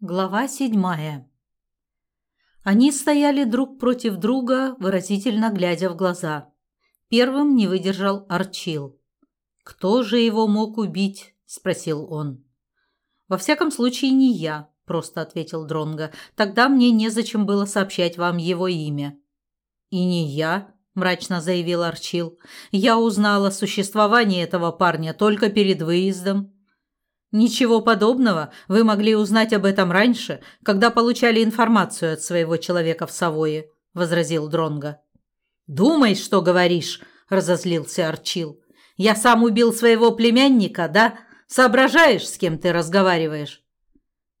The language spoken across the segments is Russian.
Глава седьмая. Они стояли друг против друга, выразительно глядя в глаза. Первым не выдержал Арчил. «Кто же его мог убить?» – спросил он. «Во всяком случае, не я», – просто ответил Дронго. «Тогда мне незачем было сообщать вам его имя». «И не я», – мрачно заявил Арчил. «Я узнал о существовании этого парня только перед выездом». Ничего подобного. Вы могли узнать об этом раньше, когда получали информацию от своего человека в Савое, возразил Дронга. Думай, что говоришь, разозлился Арчил. Я сам убил своего племянника, да? Соображаешь, с кем ты разговариваешь?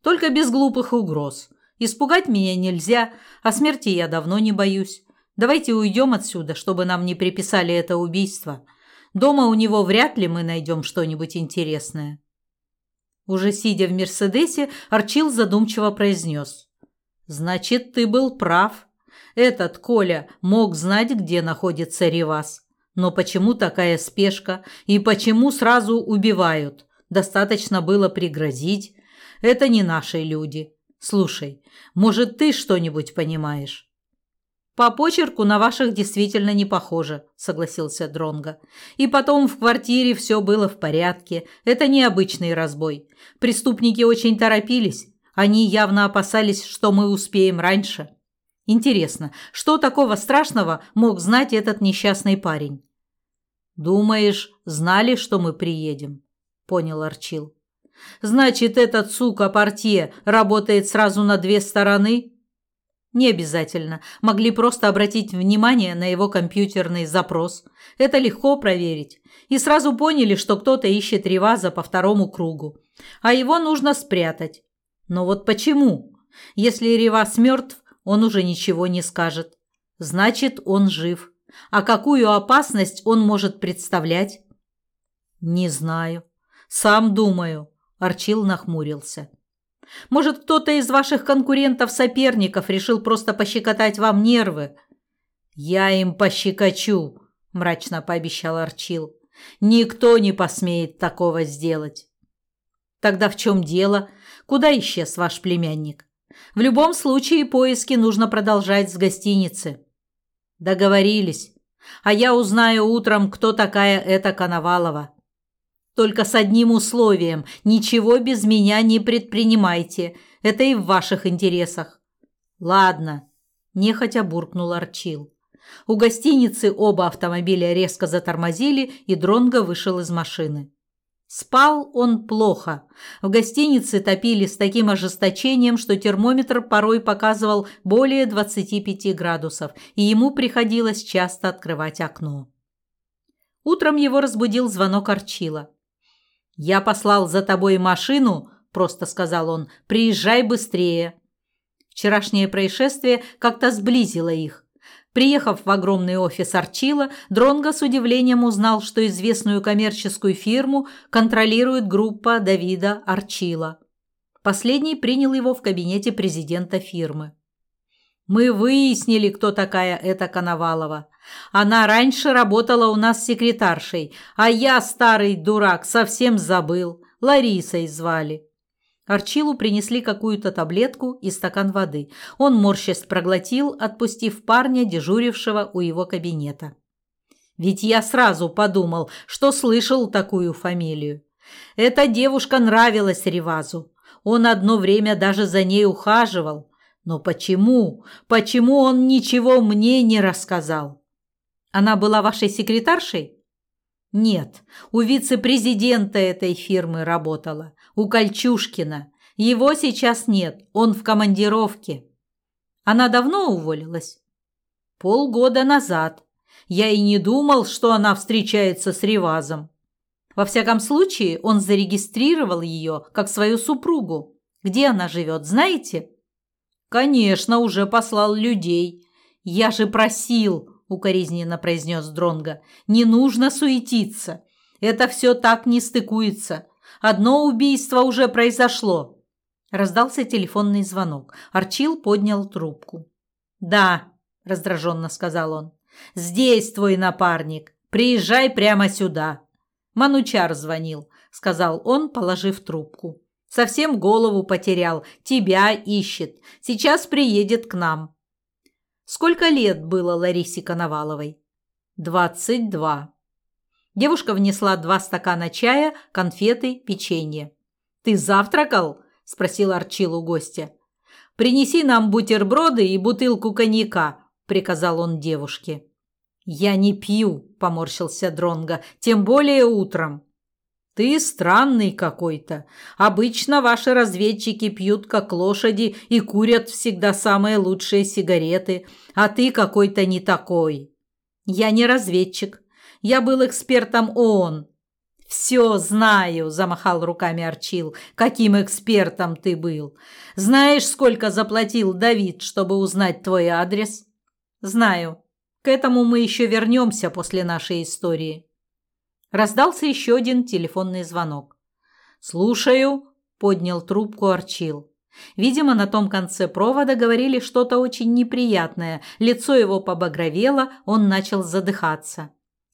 Только без глупых угроз. Испугать меня нельзя, а смерти я давно не боюсь. Давайте уйдем отсюда, чтобы нам не приписали это убийство. Дома у него вряд ли мы найдем что-нибудь интересное. Уже сидя в Мерседесе, Арчил задумчиво произнес. «Значит, ты был прав. Этот Коля мог знать, где находится Ревас. Но почему такая спешка и почему сразу убивают? Достаточно было пригрозить. Это не наши люди. Слушай, может, ты что-нибудь понимаешь?» По почерку на ваших действительно не похоже, согласился Дронга. И потом в квартире все было в порядке. Это не обычный разбой. Преступники очень торопились. Они явно опасались, что мы успеем раньше. Интересно, что такого страшного мог знать этот несчастный парень? Думаешь, знали, что мы приедем? понял Арчил. Значит, этот сука портье работает сразу на две стороны? Не обязательно. Могли просто обратить внимание на его компьютерный запрос. Это легко проверить. И сразу поняли, что кто-то ищет Реваза по второму кругу. А его нужно спрятать. Но вот почему? Если Реваз мертв, он уже ничего не скажет. Значит, он жив. А какую опасность он может представлять? Не знаю. Сам думаю. Арчил нахмурился. Может, кто-то из ваших конкурентов-соперников решил просто пощекотать вам нервы? Я им пощекочу, мрачно пообещал Арчил. Никто не посмеет такого сделать. Тогда в чем дело? Куда исчез ваш племянник? В любом случае поиски нужно продолжать с гостиницы. Договорились. А я узнаю утром, кто такая эта Коновалова. Только с одним условием – ничего без меня не предпринимайте. Это и в ваших интересах». «Ладно», – нехотя буркнул Арчил. У гостиницы оба автомобиля резко затормозили, и Дронго вышел из машины. Спал он плохо. В гостинице топили с таким ожесточением, что термометр порой показывал более 25 градусов, и ему приходилось часто открывать окно. Утром его разбудил звонок Арчила. «Я послал за тобой машину», – просто сказал он. «Приезжай быстрее». Вчерашнее происшествие как-то сблизило их. Приехав в огромный офис Арчила, Дронго с удивлением узнал, что известную коммерческую фирму контролирует группа Давида Арчила. Последний принял его в кабинете президента фирмы. Мы выяснили, кто такая эта Коновалова. Она раньше работала у нас секретаршей, а я, старый дурак, совсем забыл. Ларисой звали. Арчилу принесли какую-то таблетку и стакан воды. Он морщась проглотил, отпустив парня, дежурившего у его кабинета. Ведь я сразу подумал, что слышал такую фамилию. Эта девушка нравилась Ревазу. Он одно время даже за ней ухаживал. Но почему? Почему он ничего мне не рассказал? Она была вашей секретаршей? Нет, у вице-президента этой фирмы работала, у Кольчушкина. Его сейчас нет, он в командировке. Она давно уволилась? Полгода назад. Я и не думал, что она встречается с Ревазом. Во всяком случае, он зарегистрировал ее как свою супругу. Где она живет, знаете? Конечно, уже послал людей. Я же просил, укоризненно произнес Дронга. Не нужно суетиться. Это все так не стыкуется. Одно убийство уже произошло. Раздался телефонный звонок. Арчил поднял трубку. Да, раздраженно сказал он. Здесь твой напарник. Приезжай прямо сюда. Манучар звонил, сказал он, положив трубку. Совсем голову потерял, тебя ищет. Сейчас приедет к нам. Сколько лет было Ларисе Коноваловой? Двадцать два. Девушка внесла два стакана чая, конфеты, печенье. «Ты завтракал?» – спросил Арчил у гостя. «Принеси нам бутерброды и бутылку коньяка», – приказал он девушке. «Я не пью», – поморщился Дронга, – «тем более утром». «Ты странный какой-то. Обычно ваши разведчики пьют как лошади и курят всегда самые лучшие сигареты, а ты какой-то не такой». «Я не разведчик. Я был экспертом ООН». «Все знаю», – замахал руками Арчил. «Каким экспертом ты был? Знаешь, сколько заплатил Давид, чтобы узнать твой адрес?» «Знаю. К этому мы еще вернемся после нашей истории». Раздался еще один телефонный звонок. «Слушаю», – поднял трубку Арчил. Видимо, на том конце провода говорили что-то очень неприятное. Лицо его побагровело, он начал задыхаться.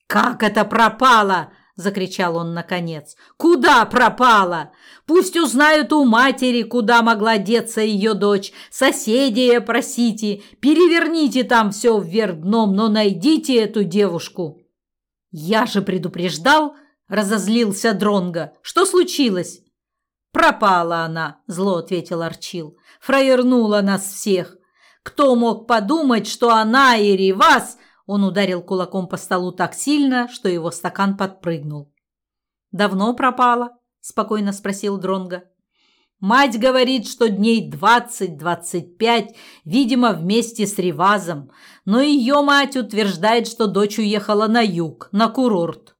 «Как это пропало?» – закричал он наконец. «Куда пропала? Пусть узнают у матери, куда могла деться ее дочь. Соседей просите, переверните там все вверх дном, но найдите эту девушку». «Я же предупреждал!» – разозлился Дронга. «Что случилось?» «Пропала она», – зло ответил Арчил. «Фраернула нас всех. Кто мог подумать, что она и Ривас...» Он ударил кулаком по столу так сильно, что его стакан подпрыгнул. «Давно пропала?» – спокойно спросил Дронга. Мать говорит, что дней двадцать-двадцать пять, видимо, вместе с Ривазом, но ее мать утверждает, что дочь уехала на юг, на курорт.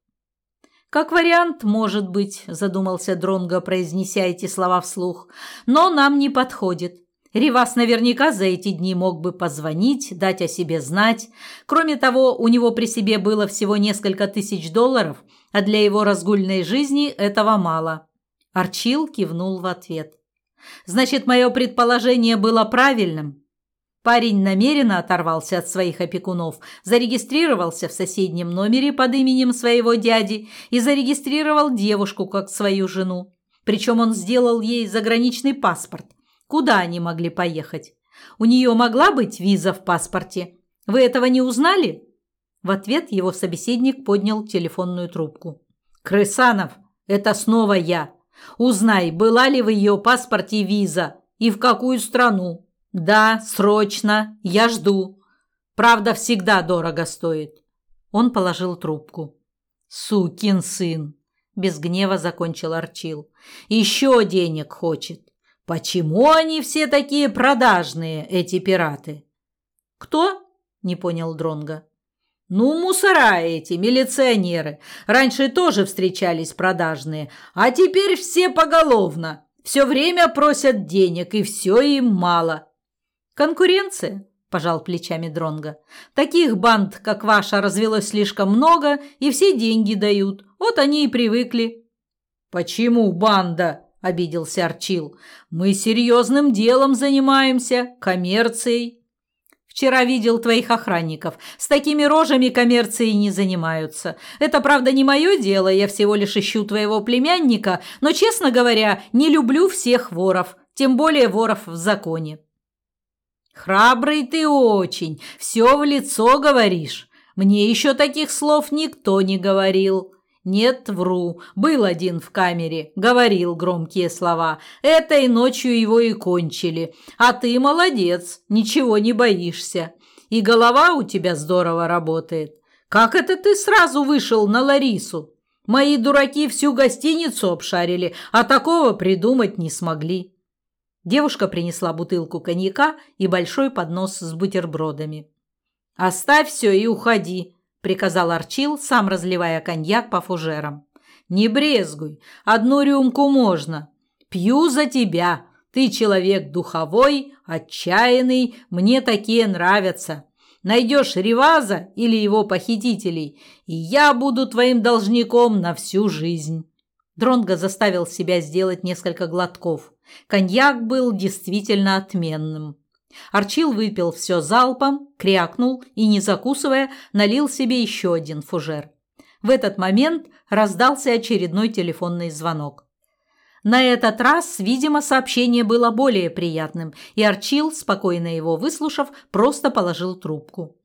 Как вариант, может быть, задумался Дронго, произнеся эти слова вслух, но нам не подходит. Ривас наверняка за эти дни мог бы позвонить, дать о себе знать. Кроме того, у него при себе было всего несколько тысяч долларов, а для его разгульной жизни этого мало. Арчил кивнул в ответ. «Значит, мое предположение было правильным?» Парень намеренно оторвался от своих опекунов, зарегистрировался в соседнем номере под именем своего дяди и зарегистрировал девушку как свою жену. Причем он сделал ей заграничный паспорт. Куда они могли поехать? У нее могла быть виза в паспорте. Вы этого не узнали? В ответ его собеседник поднял телефонную трубку. «Крысанов, это снова я. Узнай, была ли в ее паспорте виза и в какую страну. Да, срочно, я жду. Правда, всегда дорого стоит. Он положил трубку. Сукин сын, без гнева закончил Арчил. Еще денег хочет. Почему они все такие продажные, эти пираты? Кто? Не понял Дронга. Ну, мусора эти, милиционеры. Раньше тоже встречались продажные, а теперь все поголовно. Все время просят денег, и все им мало. Конкуренция, пожал плечами Дронга. Таких банд, как ваша, развелось слишком много, и все деньги дают. Вот они и привыкли. Почему банда? обиделся Арчил. Мы серьезным делом занимаемся, коммерцией. Вчера видел твоих охранников. С такими рожами коммерцией не занимаются. Это, правда, не мое дело, я всего лишь ищу твоего племянника, но, честно говоря, не люблю всех воров, тем более воров в законе». «Храбрый ты очень, все в лицо говоришь. Мне еще таких слов никто не говорил», «Нет, вру. Был один в камере. Говорил громкие слова. Этой ночью его и кончили. А ты молодец. Ничего не боишься. И голова у тебя здорово работает. Как это ты сразу вышел на Ларису? Мои дураки всю гостиницу обшарили, а такого придумать не смогли». Девушка принесла бутылку коньяка и большой поднос с бутербродами. «Оставь все и уходи», приказал Арчил, сам разливая коньяк по фужерам. Не брезгуй, одну рюмку можно. Пью за тебя. Ты человек духовой, отчаянный, мне такие нравятся. Найдешь Риваза или его похитителей, и я буду твоим должником на всю жизнь. Дронго заставил себя сделать несколько глотков. Коньяк был действительно отменным. Арчил выпил все залпом, крякнул и, не закусывая, налил себе еще один фужер. В этот момент раздался очередной телефонный звонок. На этот раз, видимо, сообщение было более приятным, и Арчил, спокойно его выслушав, просто положил трубку.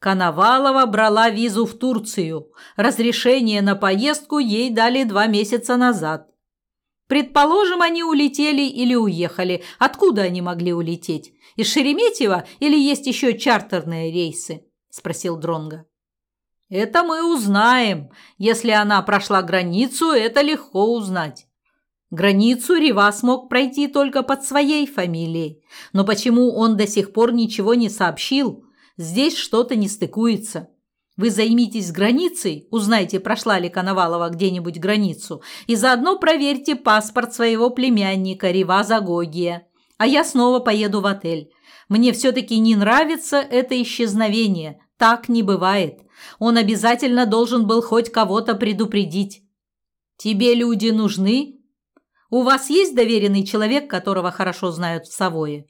Коновалова брала визу в Турцию. Разрешение на поездку ей дали два месяца назад. Предположим, они улетели или уехали. Откуда они могли улететь? Из Шереметьево или есть еще чартерные рейсы? спросил Дронга. Это мы узнаем. Если она прошла границу, это легко узнать. Границу Рива смог пройти только под своей фамилией. Но почему он до сих пор ничего не сообщил? Здесь что-то не стыкуется. Вы займитесь границей, узнайте, прошла ли Коновалова где-нибудь границу, и заодно проверьте паспорт своего племянника Риваза Гогия. А я снова поеду в отель. Мне все-таки не нравится это исчезновение. Так не бывает. Он обязательно должен был хоть кого-то предупредить. Тебе люди нужны? У вас есть доверенный человек, которого хорошо знают в Савое?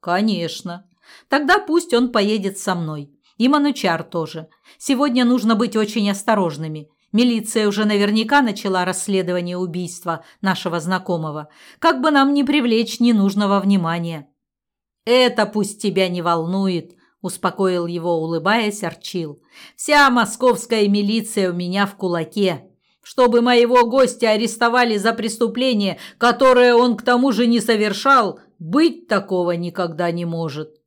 Конечно. Тогда пусть он поедет со мной. И Манучар тоже. Сегодня нужно быть очень осторожными. Милиция уже наверняка начала расследование убийства нашего знакомого. Как бы нам не привлечь ненужного внимания. Это пусть тебя не волнует, успокоил его, улыбаясь, Арчил. Вся московская милиция у меня в кулаке. Чтобы моего гостя арестовали за преступление, которое он к тому же не совершал, быть такого никогда не может.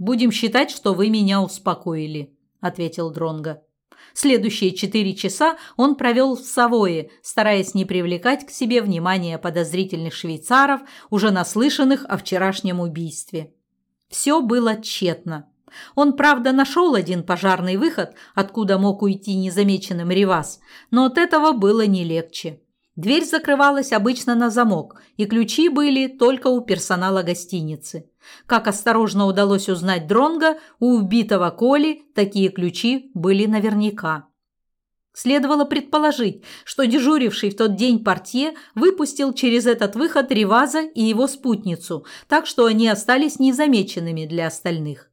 Будем считать, что вы меня успокоили, ответил Дронга. Следующие четыре часа он провел в Савое, стараясь не привлекать к себе внимания подозрительных швейцаров, уже наслышанных о вчерашнем убийстве. Все было тщетно. Он, правда, нашел один пожарный выход, откуда мог уйти незамеченным Ривас, но от этого было не легче. Дверь закрывалась обычно на замок, и ключи были только у персонала гостиницы. Как осторожно удалось узнать Дронга, у убитого Коли такие ключи были наверняка. Следовало предположить, что дежуривший в тот день портье выпустил через этот выход Риваза и его спутницу, так что они остались незамеченными для остальных.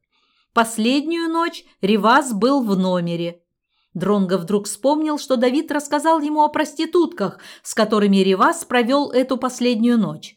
Последнюю ночь Риваз был в номере. Дронго вдруг вспомнил, что Давид рассказал ему о проститутках, с которыми Риваз провел эту последнюю ночь.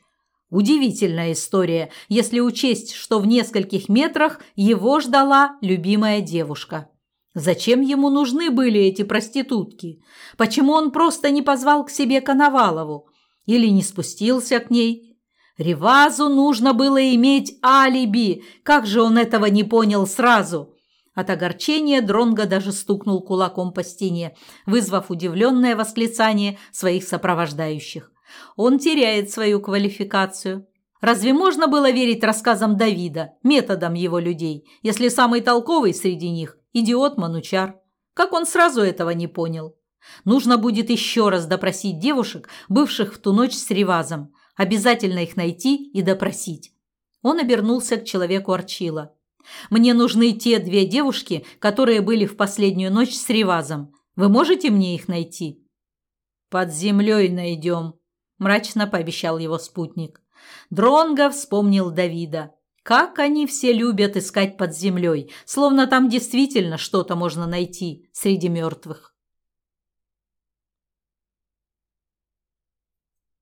Удивительная история, если учесть, что в нескольких метрах его ждала любимая девушка. Зачем ему нужны были эти проститутки? Почему он просто не позвал к себе Коновалову? Или не спустился к ней? Ревазу нужно было иметь алиби. Как же он этого не понял сразу? От огорчения Дронго даже стукнул кулаком по стене, вызвав удивленное восклицание своих сопровождающих. Он теряет свою квалификацию. Разве можно было верить рассказам Давида, методам его людей, если самый толковый среди них – идиот Манучар? Как он сразу этого не понял? Нужно будет еще раз допросить девушек, бывших в ту ночь с Ревазом. Обязательно их найти и допросить. Он обернулся к человеку Арчила. «Мне нужны те две девушки, которые были в последнюю ночь с Ревазом. Вы можете мне их найти?» «Под землей найдем», мрачно пообещал его спутник. Дронго вспомнил Давида. Как они все любят искать под землей, словно там действительно что-то можно найти среди мертвых.